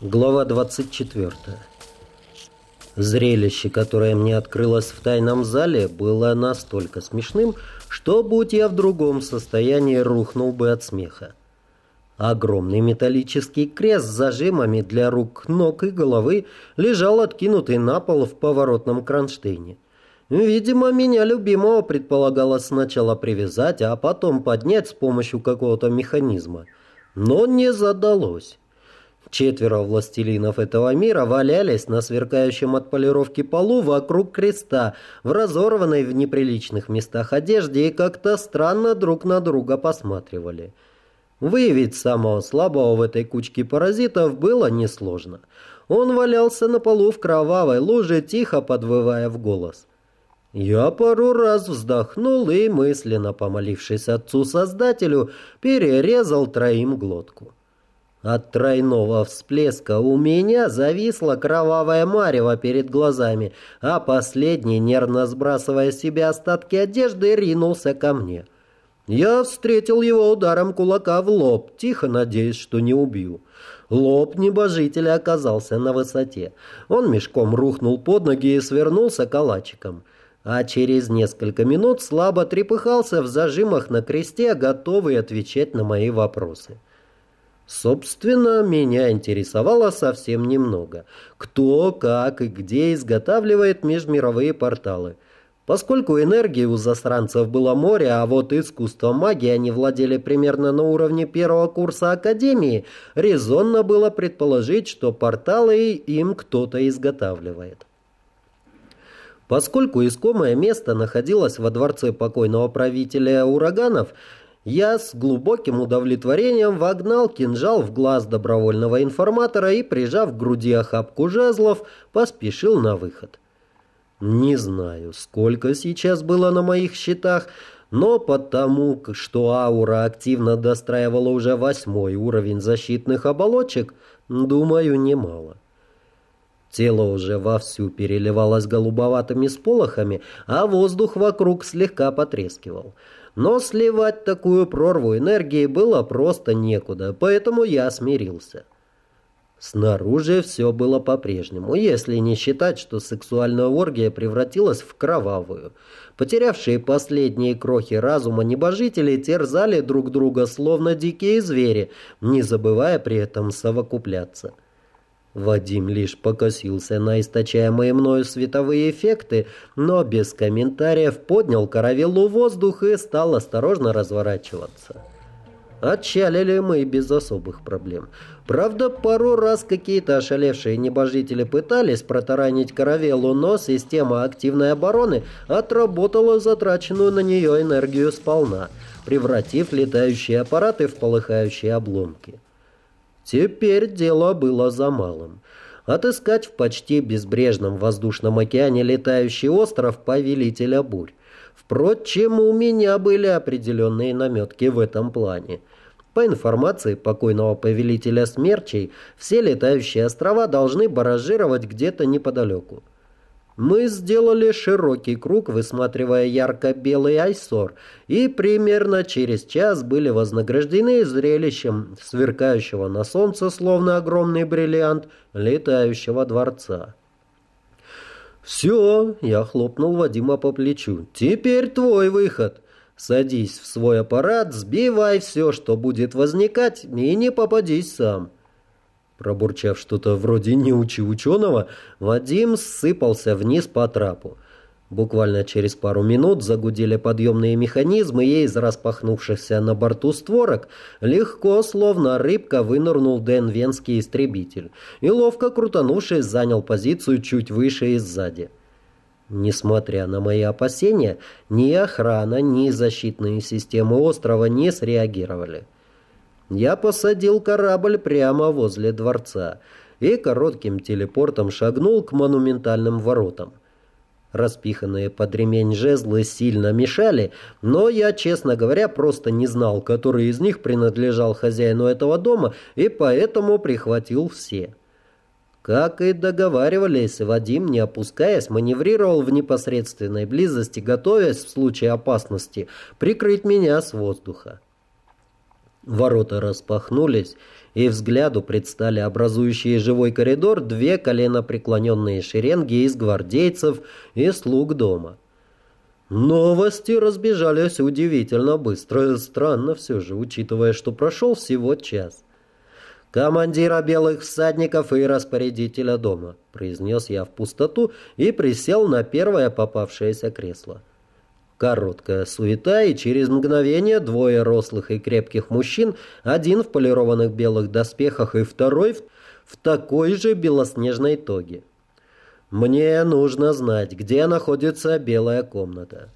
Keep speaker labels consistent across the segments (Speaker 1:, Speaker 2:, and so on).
Speaker 1: Глава 24. Зрелище, которое мне открылось в тайном зале, было настолько смешным, что, будь я в другом состоянии, рухнул бы от смеха. Огромный металлический крест с зажимами для рук, ног и головы лежал откинутый на пол в поворотном кронштейне. Видимо, меня любимого предполагалось сначала привязать, а потом поднять с помощью какого-то механизма. Но не задалось. Четверо властелинов этого мира валялись на сверкающем от полировки полу вокруг креста, в разорванной в неприличных местах одежде и как-то странно друг на друга посматривали. Выявить самого слабого в этой кучке паразитов было несложно. Он валялся на полу в кровавой луже, тихо подвывая в голос. Я пару раз вздохнул и, мысленно помолившись отцу-создателю, перерезал троим глотку. От тройного всплеска у меня зависла кровавая марево перед глазами, а последний, нервно сбрасывая с себя остатки одежды, ринулся ко мне. Я встретил его ударом кулака в лоб, тихо надеясь, что не убью. Лоб небожителя оказался на высоте. Он мешком рухнул под ноги и свернулся калачиком. А через несколько минут слабо трепыхался в зажимах на кресте, готовый отвечать на мои вопросы. Собственно, меня интересовало совсем немного. Кто, как и где изготавливает межмировые порталы. Поскольку энергии у засранцев было море, а вот искусство магии они владели примерно на уровне первого курса Академии, резонно было предположить, что порталы им кто-то изготавливает. Поскольку искомое место находилось во дворце покойного правителя ураганов, я с глубоким удовлетворением вогнал кинжал в глаз добровольного информатора и, прижав к груди охапку жезлов, поспешил на выход. Не знаю, сколько сейчас было на моих счетах, но потому, что аура активно достраивала уже восьмой уровень защитных оболочек, думаю, немало. Тело уже вовсю переливалось голубоватыми сполохами, а воздух вокруг слегка потрескивал. Но сливать такую прорву энергии было просто некуда, поэтому я смирился. Снаружи все было по-прежнему, если не считать, что сексуальная оргия превратилась в кровавую. Потерявшие последние крохи разума небожители терзали друг друга, словно дикие звери, не забывая при этом совокупляться. Вадим лишь покосился на источаемые мною световые эффекты, но без комментариев поднял каравеллу в воздух и стал осторожно разворачиваться. Отчалили мы без особых проблем. Правда, пару раз какие-то ошалевшие небожители пытались протаранить каравеллу, но система активной обороны отработала затраченную на нее энергию сполна, превратив летающие аппараты в полыхающие обломки. Теперь дело было за малым. Отыскать в почти безбрежном воздушном океане летающий остров Повелителя Бурь. Впрочем, у меня были определенные наметки в этом плане. По информации покойного повелителя смерчей, все летающие острова должны баражировать где-то неподалеку. Мы сделали широкий круг, высматривая ярко-белый айсор, и примерно через час были вознаграждены зрелищем сверкающего на солнце, словно огромный бриллиант, летающего дворца. «Все!» — я хлопнул Вадима по плечу. «Теперь твой выход!» Садись в свой аппарат, сбивай все, что будет возникать, и не попадись сам. Пробурчав что-то вроде «не учи ученого», Вадим сыпался вниз по трапу. Буквально через пару минут загудели подъемные механизмы, и из распахнувшихся на борту створок легко, словно рыбка, вынырнул Дэн Венский истребитель и, ловко крутанувшись, занял позицию чуть выше и сзади. Несмотря на мои опасения, ни охрана, ни защитные системы острова не среагировали. Я посадил корабль прямо возле дворца и коротким телепортом шагнул к монументальным воротам. Распиханные под ремень жезлы сильно мешали, но я, честно говоря, просто не знал, который из них принадлежал хозяину этого дома, и поэтому прихватил все. Как и договаривались, Вадим, не опускаясь, маневрировал в непосредственной близости, готовясь в случае опасности прикрыть меня с воздуха. Ворота распахнулись, и взгляду предстали образующие живой коридор две колено преклоненные шеренги из гвардейцев и слуг дома. Новости разбежались удивительно быстро. Странно все же, учитывая, что прошел всего час. «Командира белых всадников и распорядителя дома», — произнес я в пустоту и присел на первое попавшееся кресло. Короткая суета, и через мгновение двое рослых и крепких мужчин, один в полированных белых доспехах и второй в, в такой же белоснежной тоге. «Мне нужно знать, где находится белая комната».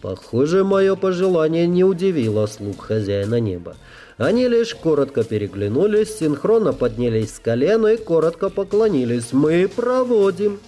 Speaker 1: Похоже, мое пожелание не удивило слуг хозяина неба. Они лишь коротко переглянулись, синхронно поднялись с колена и коротко поклонились. «Мы проводим!»